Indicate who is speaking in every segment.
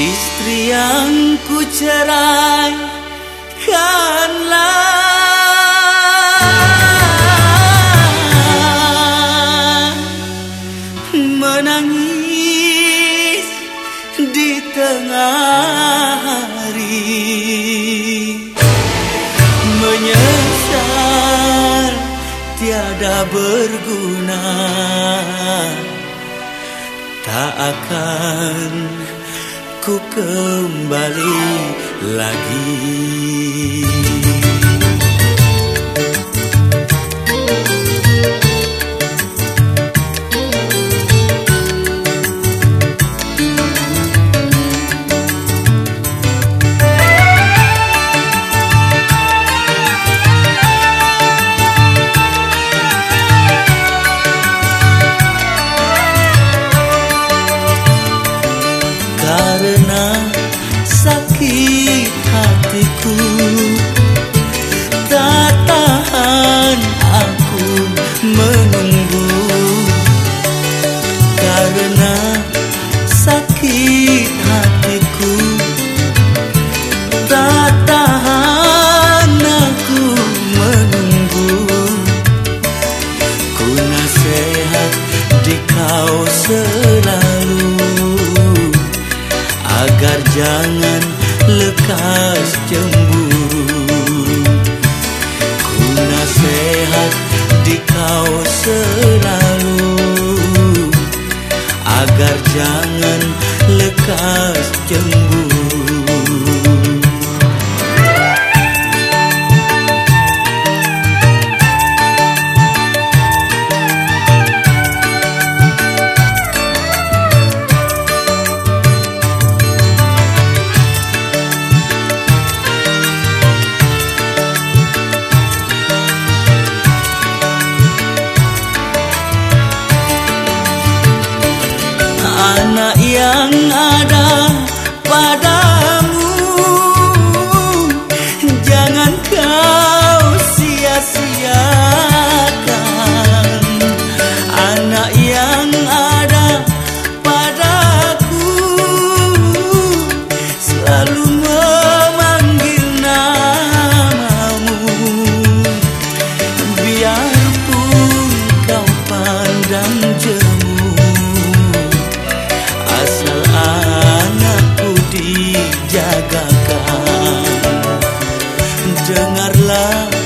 Speaker 1: Istri yang ku cerai kanlah menangis di tengah hari. Menyesal tiada berguna tak akan ku kembali lagi. sakit hatiku. jangan lekas cemburu. Ku nasihat di kau selalu. Agar jangan lekas cemburu. Dengarlah.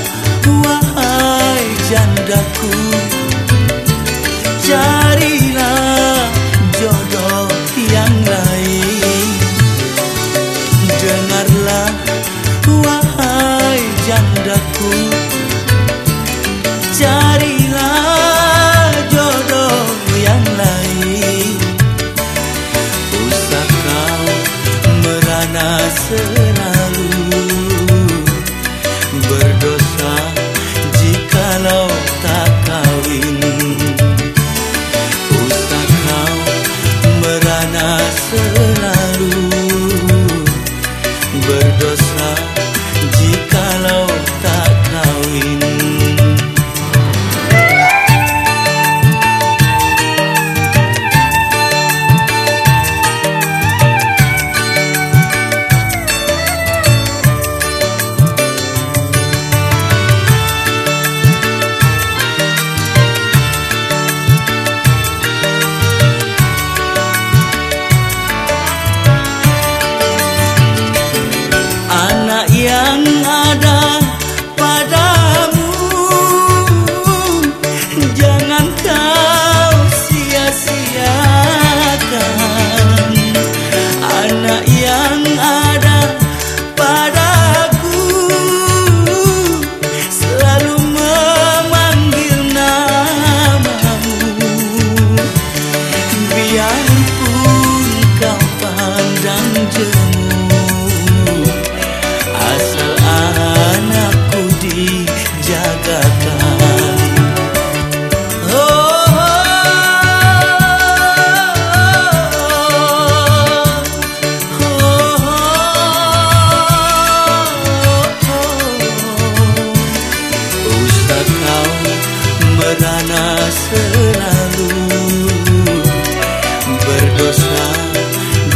Speaker 1: dosa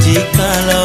Speaker 1: jikalau